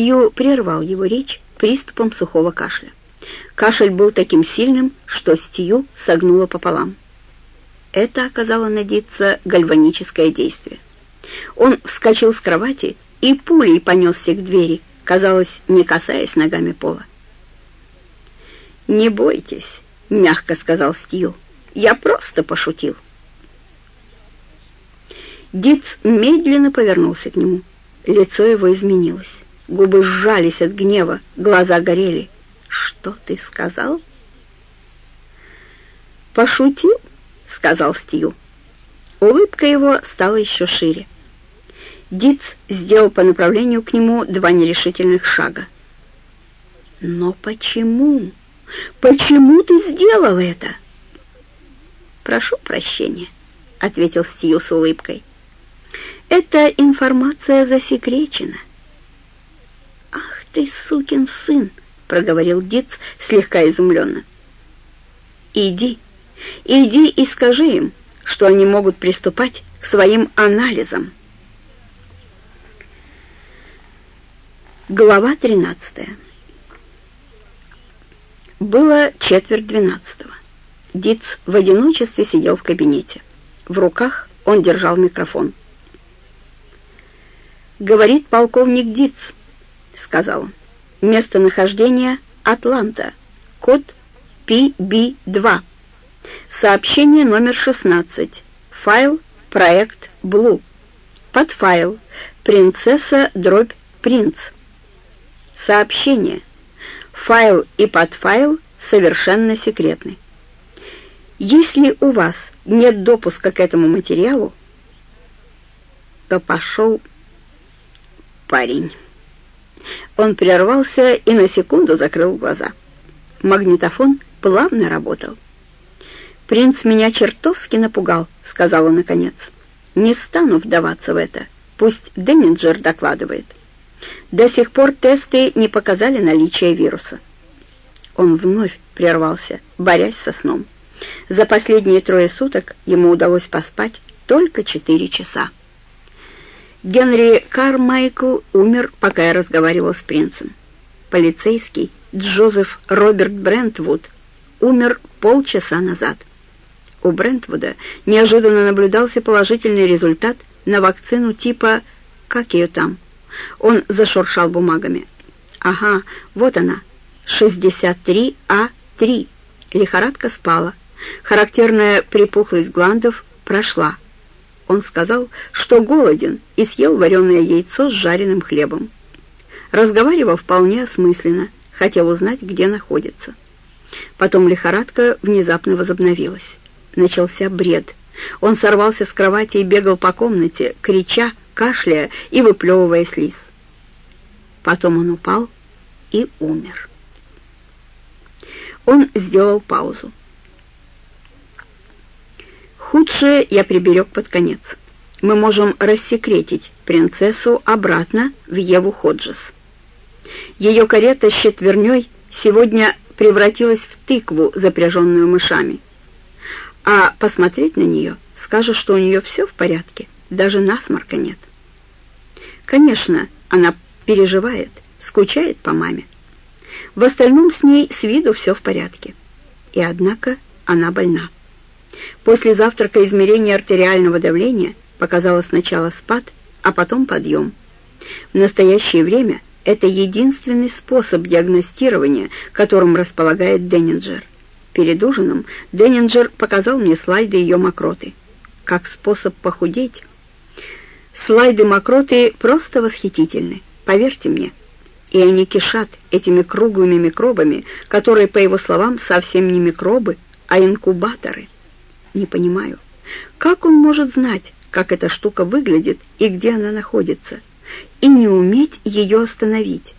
Стью прервал его речь приступом сухого кашля. Кашель был таким сильным, что Стью согнуло пополам. Это оказало на Дитца гальваническое действие. Он вскочил с кровати и пулей понесся к двери, казалось, не касаясь ногами пола. «Не бойтесь», — мягко сказал Стью, — «я просто пошутил». Диц медленно повернулся к нему. Лицо его изменилось. Губы сжались от гнева, глаза горели. «Что ты сказал?» «Пошутил?» — сказал Стью. Улыбка его стала еще шире. Диц сделал по направлению к нему два нерешительных шага. «Но почему? Почему ты сделал это?» «Прошу прощения», — ответил Стью с улыбкой. «Эта информация засекречена». «Ах ты, сукин сын!» — проговорил Диц слегка изумленно. «Иди, иди и скажи им, что они могут приступать к своим анализам». Глава 13 Было четверть двенадцатого. Диц в одиночестве сидел в кабинете. В руках он держал микрофон. «Говорит полковник Диц», — сказал он. «Местонахождение Атланта. Код PB2. Сообщение номер 16. Файл проект Блу. Подфайл принцесса дробь принц». Сообщение. Файл и подфайл совершенно секретны. Если у вас нет допуска к этому материалу, то пошел парень. Он прервался и на секунду закрыл глаза. Магнитофон плавно работал. «Принц меня чертовски напугал», — сказал он наконец. «Не стану вдаваться в это. Пусть Деннинджер докладывает». До сих пор тесты не показали наличие вируса. Он вновь прервался, борясь со сном. За последние трое суток ему удалось поспать только четыре часа. Генри Кармайкл умер, пока я разговаривал с принцем. Полицейский Джозеф Роберт Брентвуд умер полчаса назад. У Брентвуда неожиданно наблюдался положительный результат на вакцину типа «как ее там?» Он зашуршал бумагами. «Ага, вот она, 63А3». Лихорадка спала. Характерная припухлость гландов прошла. Он сказал, что голоден и съел вареное яйцо с жареным хлебом. Разговаривал вполне осмысленно, хотел узнать, где находится. Потом лихорадка внезапно возобновилась. Начался бред. Он сорвался с кровати и бегал по комнате, крича, кашляя и выплевывая слиз. Потом он упал и умер. Он сделал паузу. Худшее я приберег под конец. Мы можем рассекретить принцессу обратно в Еву Ходжес. Ее карета с четверней сегодня превратилась в тыкву, запряженную мышами. А посмотреть на нее, скажешь, что у нее все в порядке, даже насморка нет. Конечно, она переживает, скучает по маме. В остальном с ней с виду все в порядке. И однако она больна. После завтрака измерения артериального давления показало сначала спад, а потом подъем. В настоящее время это единственный способ диагностирования, которым располагает Деннинджер. Перед ужином Деннинджер показал мне слайды ее мокроты. Как способ похудеть, Слайды мокроты просто восхитительны, поверьте мне. И они кишат этими круглыми микробами, которые, по его словам, совсем не микробы, а инкубаторы. Не понимаю, как он может знать, как эта штука выглядит и где она находится, и не уметь ее остановить?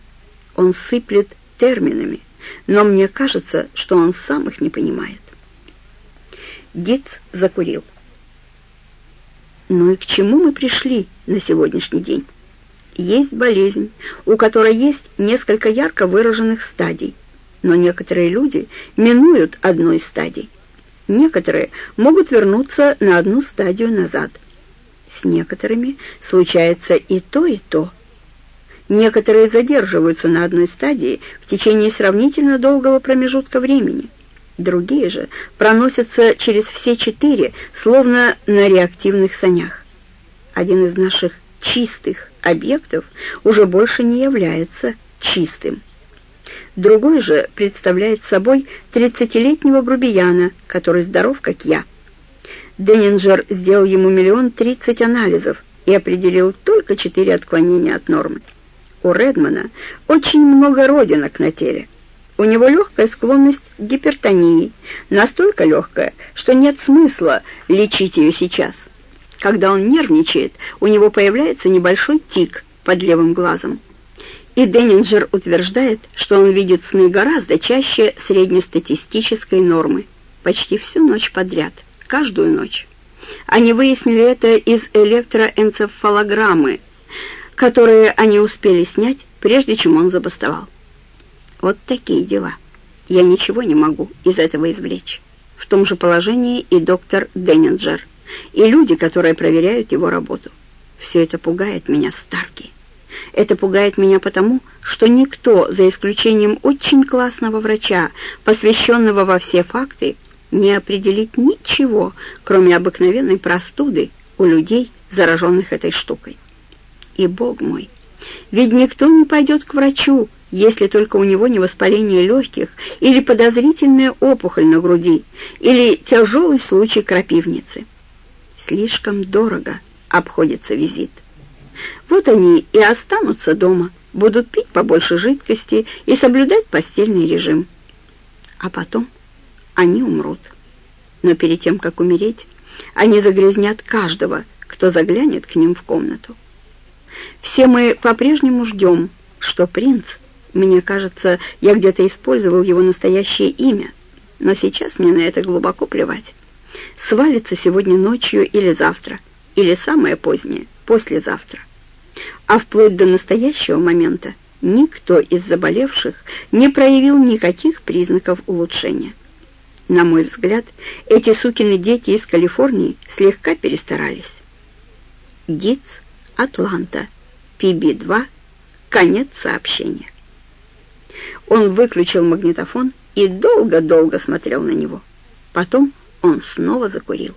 Он сыплет терминами, но мне кажется, что он сам их не понимает. Диц закурил. Ну и к чему мы пришли на сегодняшний день? Есть болезнь, у которой есть несколько ярко выраженных стадий, но некоторые люди минуют одной из стадий. Некоторые могут вернуться на одну стадию назад. С некоторыми случается и то, и то. Некоторые задерживаются на одной стадии в течение сравнительно долгого промежутка времени. Другие же проносятся через все четыре, словно на реактивных санях. Один из наших чистых объектов уже больше не является чистым. Другой же представляет собой тридцатилетнего грубияна, который здоров, как я. Деннинджер сделал ему миллион тридцать анализов и определил только четыре отклонения от нормы. У Редмана очень много родинок на теле. У него легкая склонность к гипертонии, настолько легкая, что нет смысла лечить ее сейчас. Когда он нервничает, у него появляется небольшой тик под левым глазом. И Деннинджер утверждает, что он видит сны гораздо чаще среднестатистической нормы, почти всю ночь подряд, каждую ночь. Они выяснили это из электроэнцефалограммы, которые они успели снять, прежде чем он забастовал. Вот такие дела. Я ничего не могу из этого извлечь. В том же положении и доктор Деннинджер, и люди, которые проверяют его работу. Все это пугает меня, Старки. Это пугает меня потому, что никто, за исключением очень классного врача, посвященного во все факты, не определит ничего, кроме обыкновенной простуды у людей, зараженных этой штукой. И, Бог мой, ведь никто не пойдет к врачу, если только у него не воспаление легких или подозрительная опухоль на груди, или тяжелый случай крапивницы. Слишком дорого обходится визит. Вот они и останутся дома, будут пить побольше жидкости и соблюдать постельный режим. А потом они умрут. Но перед тем, как умереть, они загрязнят каждого, кто заглянет к ним в комнату. Все мы по-прежнему ждем, что принц, мне кажется, я где-то использовал его настоящее имя, но сейчас мне на это глубоко плевать, свалится сегодня ночью или завтра, или самое позднее, послезавтра. А вплоть до настоящего момента никто из заболевших не проявил никаких признаков улучшения. На мой взгляд, эти сукины дети из Калифорнии слегка перестарались. Диц Атланта, PB2, конец сообщения. Он выключил магнитофон и долго-долго смотрел на него. Потом он снова закурил.